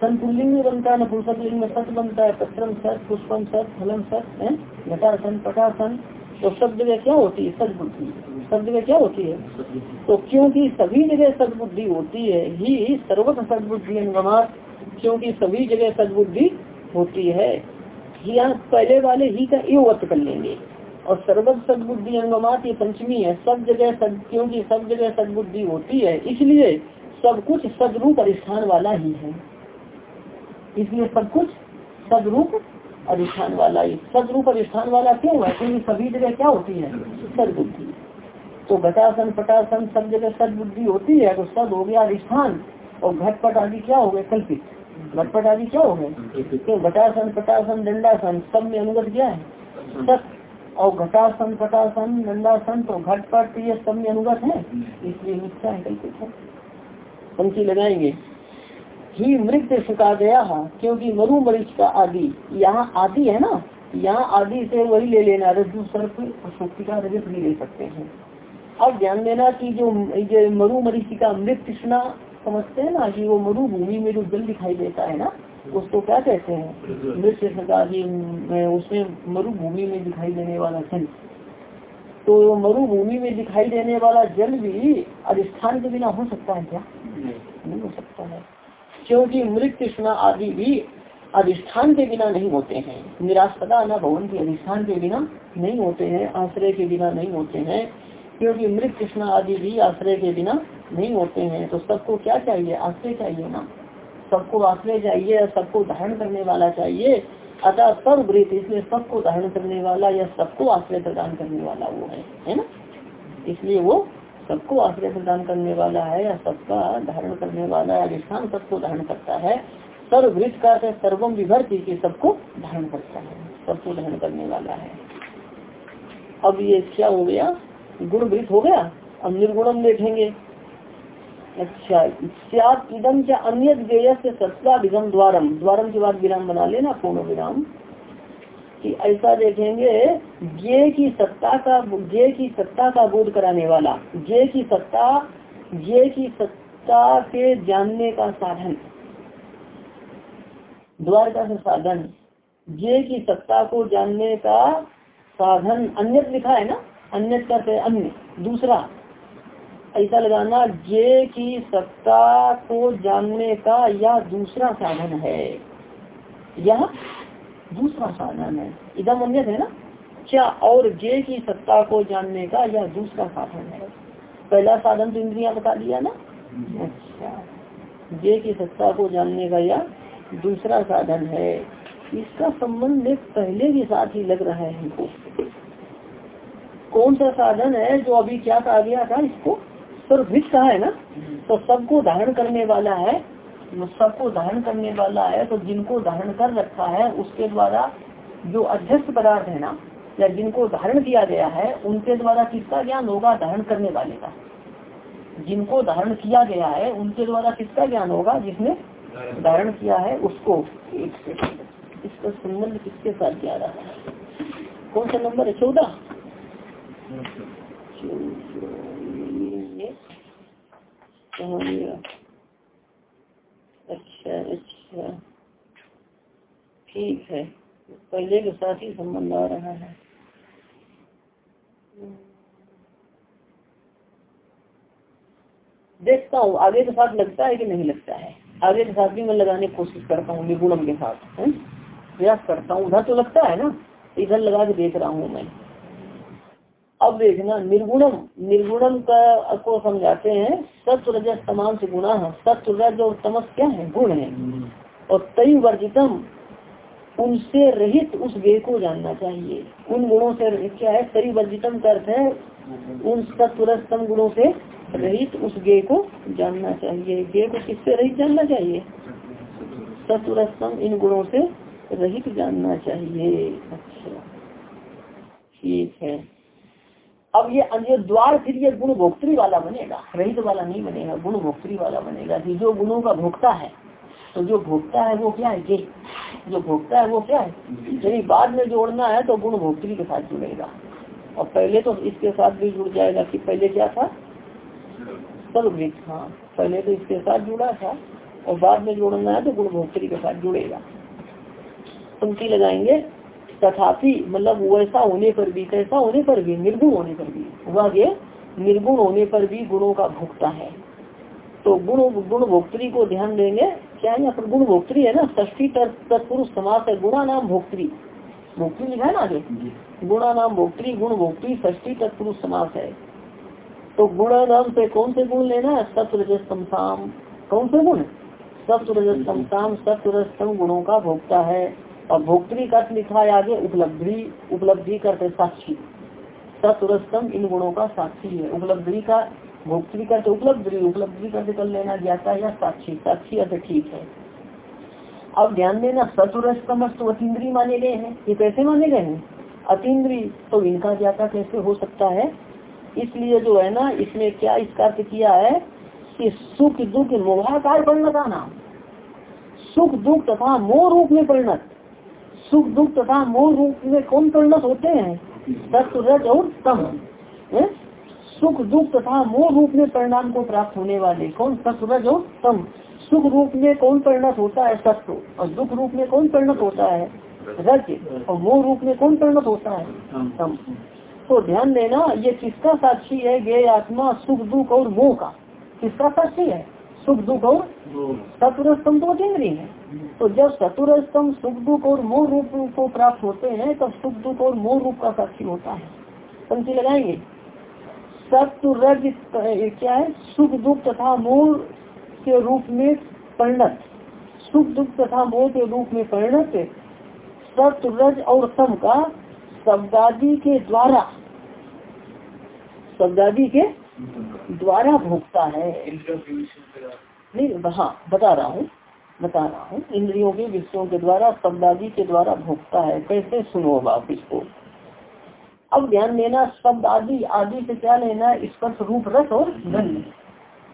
S1: सन पुल्लिंग में बनता है न पुरुषलिंग में सत बनता है, पत्रम सत, पुष्पम सत, फलम सत, है? घटा सन पटा सन तो सब जगह क्या होती है? सदबुद्धि। सब जगह क्या होती है? तो क्योंकि सभी जगह सदबुद्धि होती है, ही सर्वत सदबुद्धि अनुगमात क्योंकि सभी जगह सदबुद्धि होती है। यहाँ पहले वाले ही का ये अर्थ कर लेंगे। और सर्वत सदबुद्धि अंगमात ये पंचमी है, सब जगह सद, क्योंकि सब जगह सदबुद्धि होती है, इसलिए सब कुछ सदरूप अधिष्ठान वाला ही है। इसलिए सब कुछ सदरूप अधिष्ठान वाला ही सदरूप अधिष्ठान वाला क्यों है? क्योंकि सभी जगह क्या होती है? सदबुद्धि। तो घटासन, पटासन, सब जगह सदबुद्धि होती है तो सद हो गया अधिष्ठान। और घटपट आदि क्या हो गए? कल्पित। घटपट आदि क्या हो गए? तो घटासन, पटासन, दंडासन, सब में अनुगत क्या है? सत। और घटासन, पटासन, दंडासन तो घटपट, ये सब में अनुगत है। इसलिए मिथ्या है, कल्पित है। पंक्ति लगाएँगे। ही मृत सुखा गया क्योंकि मरु मरीच का आदि यहाँ आदि है ना यहाँ आदि से वही ले लेना रज्जु सर्प सुक्ति का रजत भी ले सकते हैं। अब ध्यान देना कि जो ये मरु मरीची का मृत कृष्णा समझते हैं ना कि वो मरुभूमि में जो जल दिखाई देता है ना उसको क्या कहते हैं? मृत कृष्ण का उसमें मरुभूमि में दिखाई देने वाला जल। तो मरुभूमि में दिखाई देने वाला जल भी अधिष्ठान के बिना हो सकता है क्या? नहीं हो सकता है। क्योंकि मृत कृष्णा आदि भी अधिष्ठान के बिना नहीं होते हैं। निराशदा न भवन के अधिष्ठान के बिना नहीं होते हैं, आश्रय के बिना नहीं होते हैं। क्योंकि मृत कृष्णा आदि भी आश्रय के बिना नहीं होते हैं। तो सबको क्या चाहिए? आश्रय चाहिए ना? सबको आश्रय चाहिए या सबको धारण करने वाला चाहिए? अतः सब वृत इसलिए सबको धारण करने वाला या सबको आश्रय प्रदान करने वाला वो है है ना? इसलिए वो सबको आश्रय प्रदान करने वाला है या सबका धारण करने वाला है अधिष्ठान सबको धारण करता है सर्वृत का सर्वम विभर्ति के सबको धारण करता है, सबको धारण करने वाला है। अब ये क्या हो गया? गुण वृत हो गया? अब निर्गुणम देखेंगे। अच्छा क्या अन्य गेय से सत्ता विगम द्वारम द्वारम के बाद विराम बना लेना पूर्ण विराम कि ऐसा देखेंगे, जे की सत्ता का जे की सत्ता का बोध कराने वाला, जे की सत्ता, जे की सत्ता के जानने का साधन, द्वार का साधन, जे की सत्ता को जानने का साधन अन्य लिखा है ना अन्य करते अन्य, दूसरा, ऐसा लगाना जे की सत्ता को जानने का यह दूसरा साधन है। यह दूसरा साधन है। इधम अन्य है ना? क्या और जे की सत्ता को जानने का यह दूसरा साधन है? पहला साधन तो इंद्रिया बता दिया ना? अच्छा। जे की सत्ता को जानने का यह दूसरा साधन है। इसका संबंध पहले के साथ ही लग रहा है हमको। कौन सा साधन है जो अभी क्या कहा गया था? इसको सर्वभित कहा है ना? तो सबको धारण करने वाला है सबको धारण करने वाला है तो जिनको धारण कर रखा है उसके द्वारा जो अध्यक्ष पदार्थ है ना या जिनको धारण किया गया है उनके द्वारा किसका ज्ञान होगा धारण करने वाले का जिनको धारण किया गया है उनके द्वारा किसका ज्ञान होगा जिसने धारण किया है उसको एक सेकंड इसका संबंध किसके साथ जा रहा है कौन सा नंबर है चौदह चौदह अच्छा अच्छा। ठीक है। पहले के साथ ही संबंध आ रहा है। देखता हूँ, आगे के साथ लगता है कि नहीं लगता है? आगे के साथ भी मैं लगाने की कोशिश करता हूँ निगुणम के साथ प्रयास करता हूँ। उधर तो लगता है ना? इधर लगा के देख रहा हूँ मैं। अब देखना, निर्गुणम निर्गुणम का को समझाते हैं सत्व रजस समान से गुणा है। सत्व रज और तमस क्या है? गुण है। और तय वर्जितम, उनसे रहित उस गे को जानना चाहिए। उन गुणों से क्या है? तरी वर्जितम का अर्थ है, उन सत्वरस्तम गुणों से रहित उस गे को जानना चाहिए। गे को किससे रहित जानना चाहिए? सत्वरस्तम इन गुणों से रहित जानना चाहिए। अच्छा ठीक है। अब ये ये द्वार फिर ये गुण भोक्त्री वाला बनेगा रहित वाला नहीं बनेगा गुण भोक्त्री वाला बनेगा। कि जो गुणों का भोक्ता है तो जो भोक्ता है वो क्या है? ये जो भोक्ता है वो क्या है? यदि बाद में जोड़ना है तो गुण भोक्त्री के साथ जुड़ेगा। और पहले तो इसके साथ भी जुड़ जाएगा कि पहले क्या था? सर्वृत हाँ। पहले तो इसके साथ जुड़ा था और बाद में जोड़ना है तो गुण भोक्त्री के साथ जुड़ेगा। पंक्ति लगाएँगे। तथापि मतलब वैसा होने पर भी कैसा होने पर भी निर्गुण होने पर भी हुआ ये निर्गुण होने पर भी गुणों का भोक्ता है। तो गुण गुण भोक्त्री को ध्यान देंगे क्या यहाँ पर गुण भोक्त्री है ना ष्ठी तत्पुरुष समास है गुणा नाम भोक्त्री। भोक्तृ लिखा है ना आगे? गुणा नाम भोक्तृ गुण भोक्तृ ष्टी तत्पुरुष समास है। तो गुण नाम से कौन से गुण लेना है? सत्वरजस्तम शाम कौन से गुण? सत्वरजस्तम शाम सत्वरजतम गुणों का भोक्ता है। और भोक्तृ का लिखा है आगे, उपलब्धि उपलब्धि करते साक्षी। सत्वरस्तम इन गुणों का साक्षी है। उपलब्धि का, भोक्तृ करते उपलब्धि उपलब्धि करते कर लेना जाता या साक्षी। साक्षी अर्थ ठीक है। अब ध्यान देना सतुरस्तम अतीन्द्री माने गए हैं। ये कैसे माने गए हैं? अतीन्द्री तो इनका ज्ञाता कैसे हो सकता है? इसलिए जो है ना, इसमें क्या इसका अर्थ किया है कि सुख दुख मोहाकार परिणत नाम। सुख दुख तथा मोह रूप में परिणत। सुख दुख तथा मोह रूप में कौन परिणत होते हैं? सत्य रज और तम। सुख दुख तथा मोह रूप में परिणाम को प्राप्त होने वाले कौन? सत्य रज और तम। सुख रूप में कौन परिणत होता है? सत्य और दुख रूप में कौन परिणत होता है? रज। और मोह रूप में कौन परिणत होता है? तम। तो ध्यान देना, ये किसका साक्षी है? गे आत्मा, सुख, दुख और मोह का? किसका साक्षी है? सुख दुख और सतुर स्तंभ तो इंद्रिय है। तो जब सतुर स्तंभ सुख दुख और मोह रूप को प्राप्त होते हैं तब सुख दुख और मोह रूप का साक्षी होता है। पंक्ति लगाएँगे। सत्य क्या है? सुख दुख तथा मोह के रूप में परिणत। सुख दुख तथा मोह के रूप में परिणत सत्य रज और सम का शब्दादी के द्वारा। शब्दादी के द्वारा भोगता है। नहीं हाँ बता रहा हूँ, बता रहा हूँ। इंद्रियों के विषयों के द्वारा, शब्दादि के द्वारा भोगता है। कैसे सुनो आप इसको? अब ध्यान देना शब्द आदि आदि से क्या लेना स्पर्श रूप रस और गंध।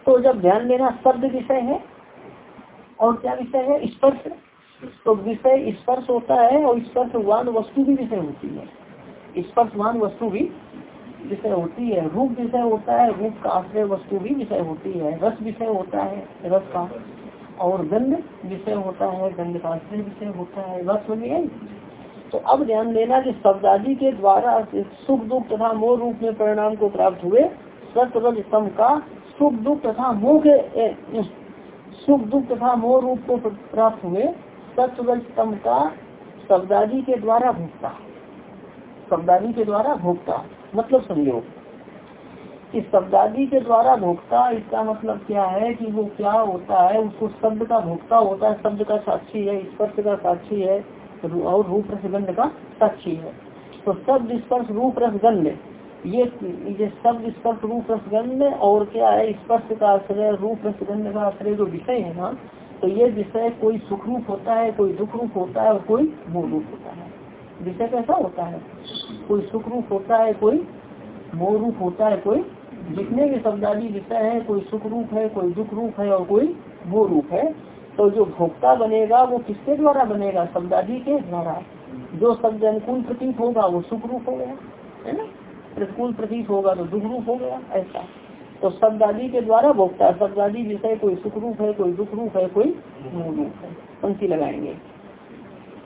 S1: तो जब ध्यान देना शब्द विषय है, और क्या विषय है? स्पर्श। तो विषय स्पर्श होता है, और स्पर्शवान वस्तु भी विषय होती है। स्पर्शवान वस्तु भी विषय होती है, रूप विषय होता है, रूप का आश्रय वस्तु भी विषय होती है, रस विषय होता है, रस का, और गंध विषय होता है, गंध का आश्रय विषय होता है, रस समझिए तो अब ध्यान देना कि शब्दादि के द्वारा सुख दुख तथा मोह रूप में परिणाम को प्राप्त हुए सत्य सम का सुख दुख तथा मोह के सुख दुख तथा मोह रूप को प्राप्त हुए सत्य सम का शब्दादि के द्वारा भोगता शब्दादि के द्वारा भोगता मतलब समझो। कि शब्दादी के द्वारा भोक्ता, इसका मतलब क्या है कि वो क्या होता है, उसको शब्द का भोक्ता होता है, शब्द का साक्षी है, स्पर्श का साक्षी है और रूप रसगंध का साक्षी है। तो शब्द स्पर्श रूप रसगंध ये ये शब्द स्पर्श रूप रसगंध और क्या है, स्पर्श का आश्रय रूप रसगंध का आश्रय जो विषय है ना तो ये विषय कोई सुख रूप होता है, कोई दुख रूप होता है और कोई मोह रूप होता है। विषय कैसा होता है? कोई सुख रूप होता है, कोई मोह रूप होता है, कोई जितने भी शब्दादी विषय है, कोई सुख रूप है, कोई दुख रूप है और कोई मोह रूप है तो जो भोक्ता बनेगा, वो किसके द्वारा बनेगा? शब्दादी के द्वारा। जो शब्द अनुकूल प्रतीत होगा, वो सुख रूप हो गया, है ना? प्रतिकूल प्रतीत होगा तो दुख रूप हो गया, ऐसा। तो शब्दादी के द्वारा भोक्ता, शब्दादी विषय, कोई सुख रूप है, कोई दुख रूप है, कोई मोह रूप है। पंक्ति लगाएँगे।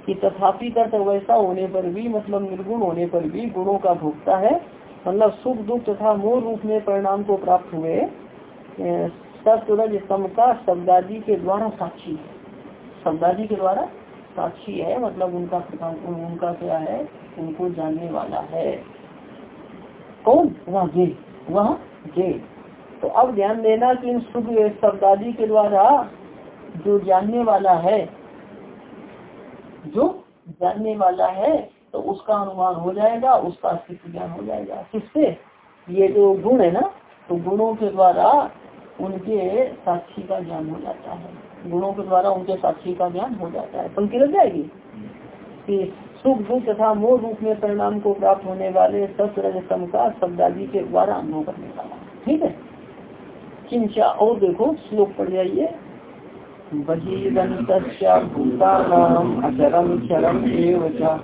S1: कि तथापि तर्थ वैसा होने पर भी मतलब निर्गुण होने पर भी गुणों का भोगता है। मतलब सुख, दुख तथा मोह रूप में परिणाम को प्राप्त हुए। सम का शब्दादि के द्वारा साक्षी है। शब्दादि के द्वारा साक्षी है मतलब उनका उनका क्या है? उनको जानने वाला है। कौन? वह जे। वह जे। तो अब ध्यान देना कि इन सुख शब्दादि के द्वारा जो जानने वाला है जो जानने वाला है तो उसका अनुमान हो जाएगा, उसका अस्तित्व ज्ञान हो जाएगा। किससे? ये जो गुण है ना तो गुणों के द्वारा उनके साक्षी का ज्ञान हो जाता है। गुणों के द्वारा उनके साक्षी का ज्ञान हो जाता है। पंक्ति लग जाएगी? कि सुख, दुख तथा मोह रूप में परिणाम को प्राप्त होने वाले सत्य का शब्दादी के द्वारा अनुभव करने वाला ठीक है? किंचा और देखो, श्लोक पढ़ जाइए। बहिरन्तस्याभूतानाम् अचरं चरम् एव च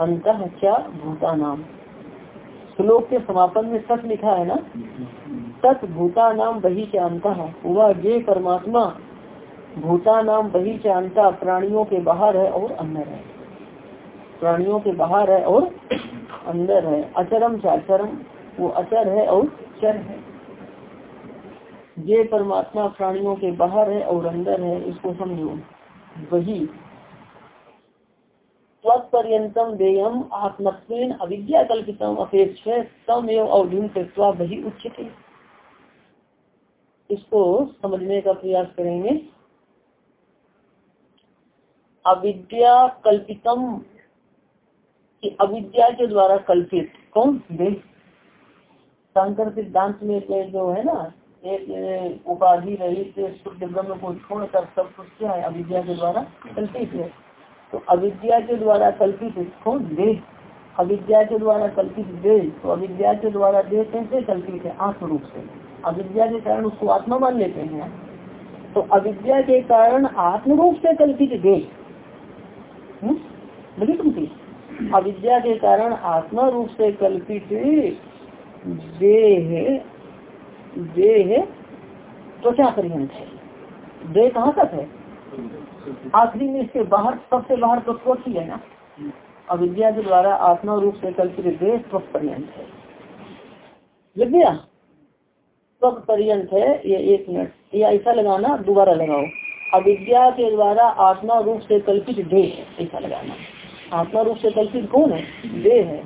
S1: अंत क्या भूतानाम श्लोक के समापन में सत लिखा है ना? सत भूता नाम बही के अंत वह जे परमात्मा भूता नाम बही के अंत प्राणियों के बाहर है और अंदर है। प्राणियों के बाहर है और अंदर है। अचरम से अचरम, वो अचर है और चर है। ये परमात्मा प्राणियों के बाहर है और अंदर है, इसको समझो। वही। तत्पर्यतम देयम आत्मत्वेन अविद्या कल्पितम अपेक्ष वही उचित इसको समझने का प्रयास करेंगे। अविद्या कल्पितम कि अविद्या के द्वारा कल्पित, कौन? देह शंकर सिद्धांत में जो है ना एक उपाधि रहित शुद्ध ब्रह्म को छोड़कर सब कुछ क्या है? अविद्या के द्वारा कल्पित है। तो अविद्या के द्वारा कल्पित कौन? देह अविद्या के द्वारा कल्पित देह तो अविद्या के द्वारा देह कैसे कल्पित है? आत्म रूप से। अविद्या के कारण उसको आत्मा मान लेते हैं। तो अविद्या के कारण आत्म रूप से कल्पित देह बड़ी तुमती अविद्या के कारण आत्मा रूप से कल्पित देह देह तो क्या पर्यंत है। देह कहाँ तक है? आखिरी में इसके बाहर सबसे बाहर तो स्वच्छ ही है ना? अविद्या के द्वारा आत्मा रूप से कल्पित देह स्वच्छ पर्यंत है। लग गया स्वच्छ पर्यंत है, ये एक मिनट। ये ऐसा लगाना, दोबारा लगाओ। अविद्या के द्वारा आत्मा रूप से कल्पित देह, ऐसा लगाना। आत्मा रूप से कल्पित कौन है, देह है।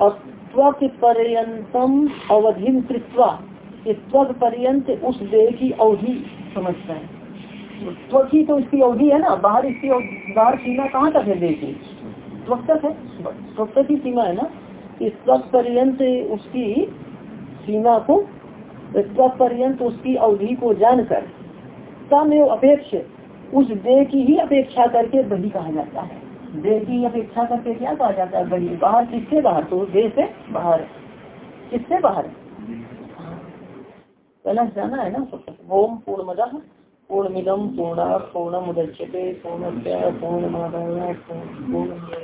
S1: और त्वक पर्यंतम अवधि कृत्वा त्वक पर्यंत उस देह की अवधि समझता है। त्वक ही तो इसकी अवधि है ना, बाहर इसकी बाहर सीमा कहाँ तक है देह की? त्वक तक है, त्वक तक की सीमा है ना? इस त्वक पर्यंत उसकी सीमा को त्वक पर्यंत उसकी अवधि को जानकर, साम्य अपेक्ष, उस देह की ही अपेक्षा करके बही कहा जाता है। देह की अपेक्षा करके क्या कहा जाता है बही बाहर किससे बाहर? तो देह से बाहर। किससे बाहर? पहला जाना है ना? ओम पूर्ण मदा पूर्ण मिदम पूर्णा पूर्ण मुदच्यते पूर्ण पूर्ण पूर्ण